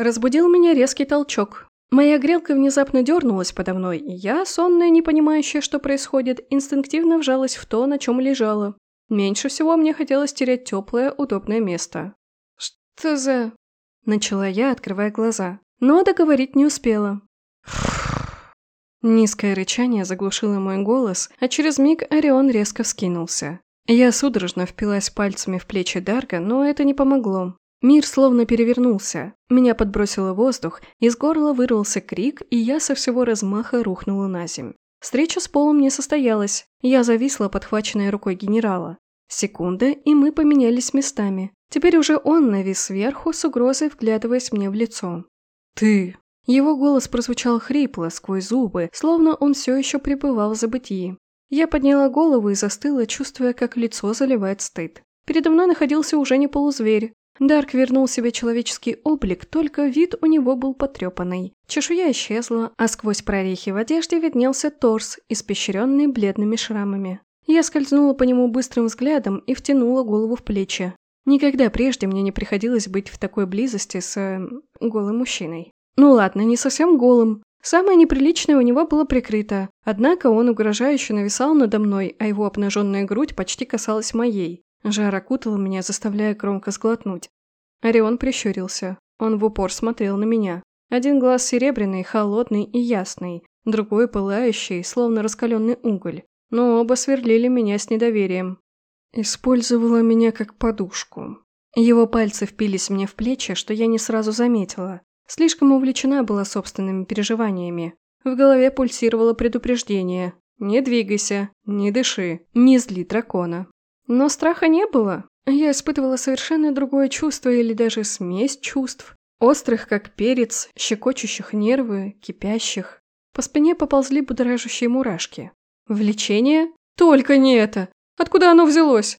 Разбудил меня резкий толчок. Моя грелка внезапно дернулась подо мной, и я, сонная, не понимающая, что происходит, инстинктивно вжалась в то, на чем лежала. Меньше всего мне хотелось терять теплое, удобное место. «Что за...» – начала я, открывая глаза. Но договорить не успела. Низкое рычание заглушило мой голос, а через миг Орион резко вскинулся. Я судорожно впилась пальцами в плечи Дарга, но это не помогло. Мир словно перевернулся. Меня подбросило воздух, из горла вырвался крик, и я со всего размаха рухнула на земь. Встреча с Полом не состоялась. Я зависла, подхваченная рукой генерала. Секунда, и мы поменялись местами. Теперь уже он навис сверху, с угрозой вглядываясь мне в лицо. «Ты!» Его голос прозвучал хрипло, сквозь зубы, словно он все еще пребывал в забытии. Я подняла голову и застыла, чувствуя, как лицо заливает стыд. Передо мной находился уже не полузверь. Дарк вернул себе человеческий облик, только вид у него был потрепанный. Чешуя исчезла, а сквозь прорехи в одежде виднелся торс, испещренный бледными шрамами. Я скользнула по нему быстрым взглядом и втянула голову в плечи. Никогда прежде мне не приходилось быть в такой близости с... Э, голым мужчиной. Ну ладно, не совсем голым. Самое неприличное у него было прикрыто, однако он угрожающе нависал надо мной, а его обнаженная грудь почти касалась моей. Жар окутал меня, заставляя громко сглотнуть. Орион прищурился. Он в упор смотрел на меня. Один глаз серебряный, холодный и ясный, другой пылающий, словно раскаленный уголь. Но оба сверлили меня с недоверием. Использовала меня как подушку. Его пальцы впились мне в плечи, что я не сразу заметила. Слишком увлечена была собственными переживаниями. В голове пульсировало предупреждение. «Не двигайся, не дыши, не зли дракона». Но страха не было. Я испытывала совершенно другое чувство или даже смесь чувств. Острых, как перец, щекочущих нервы, кипящих. По спине поползли будоражащие мурашки. Влечение? Только не это! Откуда оно взялось?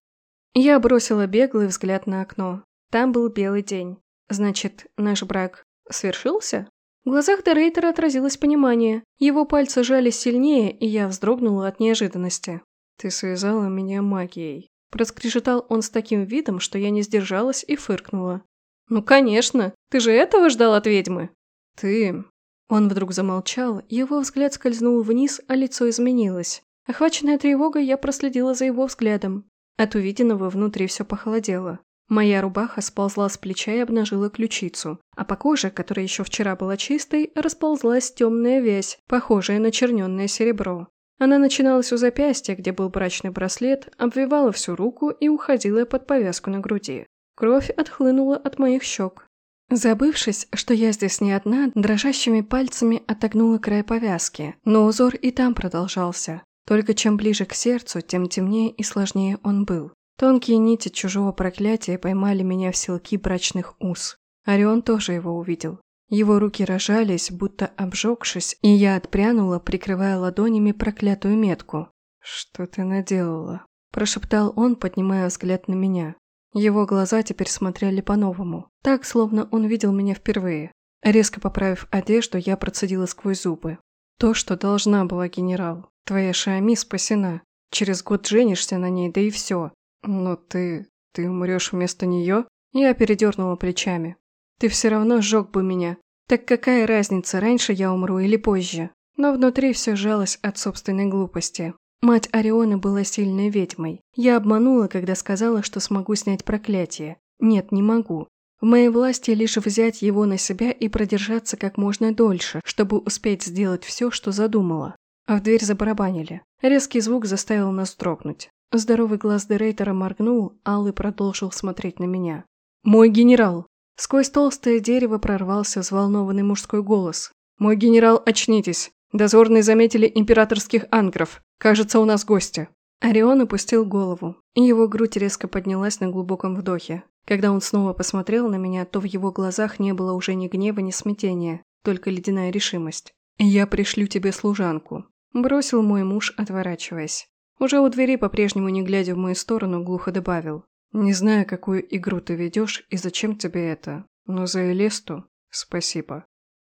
Я бросила беглый взгляд на окно. Там был белый день. Значит, наш брак свершился? В глазах Дерейтера отразилось понимание. Его пальцы жались сильнее, и я вздрогнула от неожиданности. «Ты связала меня магией», Проскрежетал он с таким видом, что я не сдержалась и фыркнула. «Ну, конечно! Ты же этого ждал от ведьмы?» «Ты...» Он вдруг замолчал, его взгляд скользнул вниз, а лицо изменилось. Охваченная тревогой, я проследила за его взглядом. От увиденного внутри все похолодело. Моя рубаха сползла с плеча и обнажила ключицу, а по коже, которая еще вчера была чистой, расползлась темная вязь, похожая на черненное серебро. Она начиналась у запястья, где был брачный браслет, обвивала всю руку и уходила под повязку на груди. Кровь отхлынула от моих щек. Забывшись, что я здесь не одна, дрожащими пальцами отогнула край повязки, но узор и там продолжался. Только чем ближе к сердцу, тем темнее и сложнее он был. Тонкие нити чужого проклятия поймали меня в силки брачных уз. Орион тоже его увидел. Его руки рожались, будто обжегшись, и я отпрянула, прикрывая ладонями проклятую метку. «Что ты наделала?» – прошептал он, поднимая взгляд на меня. Его глаза теперь смотрели по-новому, так, словно он видел меня впервые. Резко поправив одежду, я процедила сквозь зубы. «То, что должна была, генерал. Твоя Шами спасена. Через год женишься на ней, да и все. Но ты... ты умрешь вместо нее?» Я передернула плечами. Ты все равно сжег бы меня. Так какая разница, раньше я умру или позже? Но внутри все жалось от собственной глупости. Мать Ориона была сильной ведьмой. Я обманула, когда сказала, что смогу снять проклятие. Нет, не могу. В моей власти лишь взять его на себя и продержаться как можно дольше, чтобы успеть сделать все, что задумала. А в дверь забарабанили. Резкий звук заставил нас дрогнуть. Здоровый глаз Дерейтера моргнул, Аллы продолжил смотреть на меня. «Мой генерал!» Сквозь толстое дерево прорвался взволнованный мужской голос. «Мой генерал, очнитесь! Дозорные заметили императорских ангров. Кажется, у нас гости». Орион опустил голову, и его грудь резко поднялась на глубоком вдохе. Когда он снова посмотрел на меня, то в его глазах не было уже ни гнева, ни смятения, только ледяная решимость. «Я пришлю тебе служанку», – бросил мой муж, отворачиваясь. Уже у двери, по-прежнему не глядя в мою сторону, глухо добавил. Не знаю, какую игру ты ведешь и зачем тебе это, но за Элесту спасибо.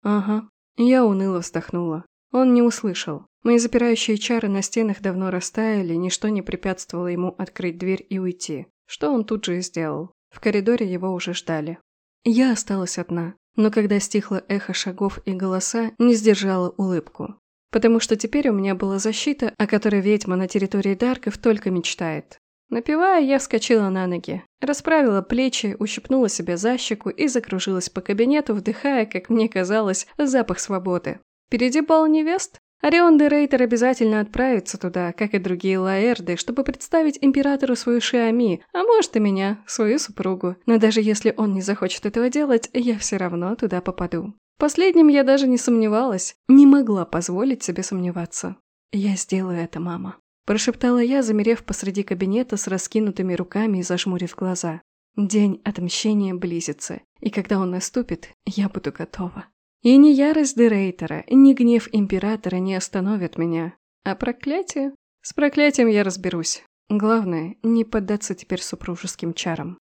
Ага. Я уныло вздохнула. Он не услышал. Мои запирающие чары на стенах давно растаяли, ничто не препятствовало ему открыть дверь и уйти. Что он тут же и сделал. В коридоре его уже ждали. Я осталась одна. но когда стихло эхо шагов и голоса, не сдержала улыбку. Потому что теперь у меня была защита, о которой ведьма на территории Дарков только мечтает. Напивая, я вскочила на ноги, расправила плечи, ущипнула себя за щеку и закружилась по кабинету, вдыхая, как мне казалось, запах свободы. Впереди бал невест? Орион де Рейтер обязательно отправится туда, как и другие лаэрды, чтобы представить императору свою Шиами, а может и меня, свою супругу. Но даже если он не захочет этого делать, я все равно туда попаду. Последним я даже не сомневалась, не могла позволить себе сомневаться. «Я сделаю это, мама», – прошептала я, замерев посреди кабинета с раскинутыми руками и зажмурив глаза. День отмщения близится, и когда он наступит, я буду готова. И ни ярость Дерейтера, ни гнев Императора не остановят меня. А проклятие? С проклятием я разберусь. Главное, не поддаться теперь супружеским чарам.